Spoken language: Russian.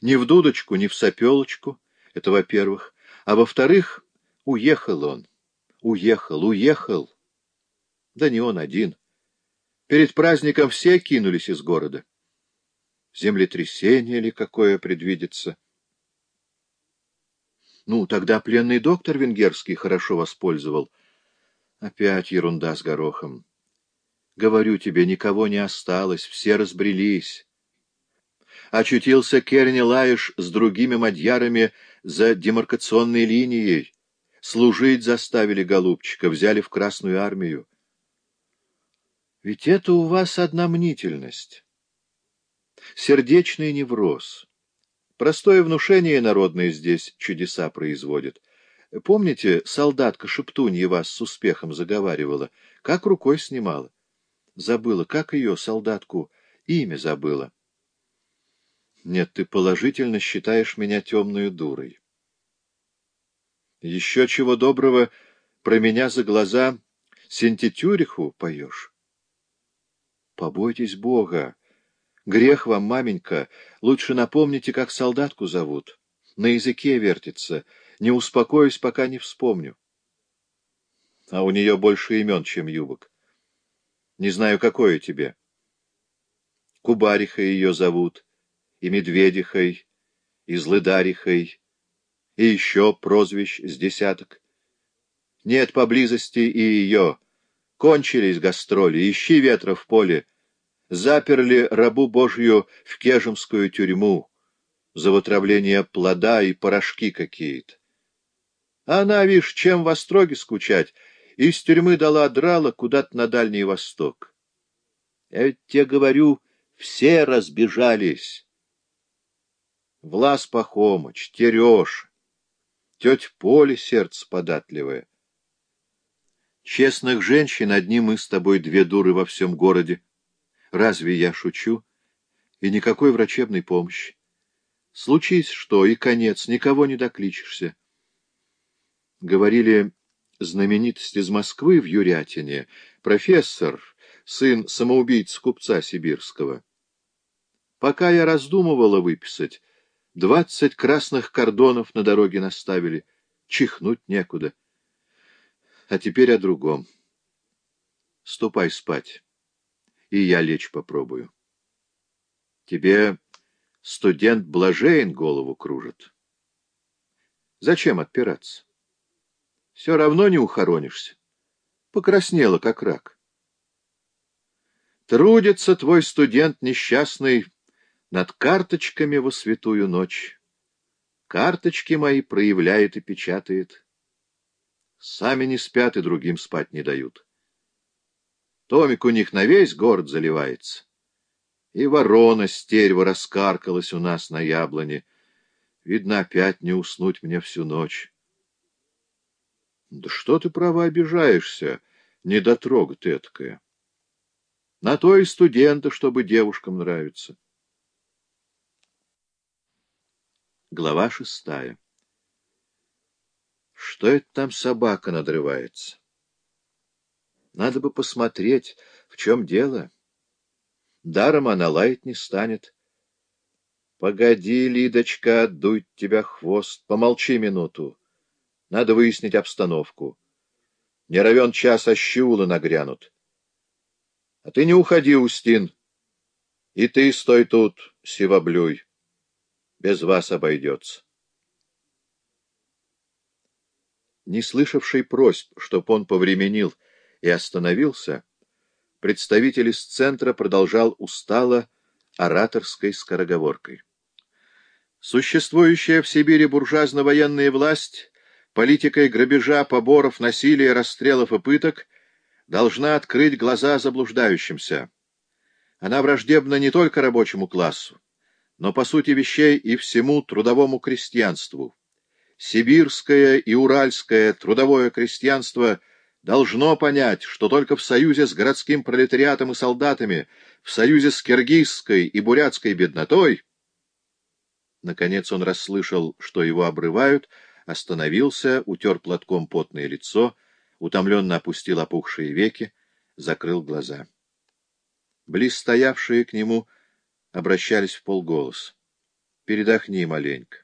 Ни в дудочку, ни в сопелочку, это во-первых. А во-вторых, уехал он. Уехал, уехал. Да не он один. Перед праздником все кинулись из города. Землетрясение ли какое предвидится? Ну, тогда пленный доктор венгерский хорошо воспользовал. Опять ерунда с горохом. Говорю тебе, никого не осталось, все разбрелись. Очутился Керни Лаиш с другими мадьярами за демаркационной линией. Служить заставили голубчика, взяли в Красную армию. Ведь это у вас одна мнительность. Сердечный невроз. Простое внушение народное здесь чудеса производит. Помните, солдатка Шептунья вас с успехом заговаривала, как рукой снимала? Забыла, как ее, солдатку, имя забыла. Нет, ты положительно считаешь меня темную дурой. Еще чего доброго про меня за глаза синтетюриху поешь. Побойтесь Бога. Грех вам, маменька. Лучше напомните, как солдатку зовут. На языке вертится. Не успокоюсь, пока не вспомню. А у нее больше имен, чем юбок. Не знаю, какое тебе. Кубарихой ее зовут, и Медведихой, и Злыдарихой, и еще прозвищ с десяток. Нет поблизости и ее. Кончились гастроли, ищи ветра в поле. Заперли рабу Божью в Кежемскую тюрьму за вытравление плода и порошки какие-то. Она, вишь, чем в остроге скучать, из тюрьмы дала драла куда-то на Дальний Восток. Я ведь тебе говорю, все разбежались. Влас Пахомыч, Тереш, тетя Поле сердце податливое. Честных женщин одни мы с тобой две дуры во всем городе. Разве я шучу? И никакой врачебной помощи. Случись что, и конец, никого не докличешься. Говорили, знаменитость из Москвы в Юрятине, профессор, сын самоубийц купца сибирского. Пока я раздумывала выписать, двадцать красных кордонов на дороге наставили, чихнуть некуда. А теперь о другом. Ступай спать, и я лечь попробую. Тебе студент Блажейн голову кружит. Зачем отпираться? Все равно не ухоронишься. Покраснела, как рак. Трудится твой студент несчастный над карточками во святую ночь. Карточки мои проявляет и печатает. Сами не спят и другим спать не дают. Томик у них на весь город заливается. И ворона стерва раскаркалась у нас на яблоне. Видно, опять не уснуть мне всю ночь. Да что ты, право, обижаешься, недотрога ты эткая? На то и студента, чтобы девушкам нравиться. Глава шестая Что это там собака надрывается? Надо бы посмотреть, в чем дело. Даром она лаять не станет. Погоди, Лидочка, дуй тебя хвост, помолчи минуту. Надо выяснить обстановку. Не равен час, а щеулы нагрянут. А ты не уходи, Устин. И ты стой тут, сивоблюй. Без вас обойдется. Не слышавший просьб, чтоб он повременил и остановился, представитель из центра продолжал устало ораторской скороговоркой. Существующая в Сибири буржуазно-военная власть политикой грабежа, поборов, насилия, расстрелов и пыток должна открыть глаза заблуждающимся. Она враждебна не только рабочему классу, но, по сути вещей, и всему трудовому крестьянству. Сибирское и уральское трудовое крестьянство должно понять, что только в союзе с городским пролетариатом и солдатами, в союзе с киргизской и бурятской беднотой... Наконец он расслышал, что его обрывают, — остановился, утер платком потное лицо, утомленно опустил опухшие веки, закрыл глаза. Близ стоявшие к нему обращались в полголос. передохни маленько.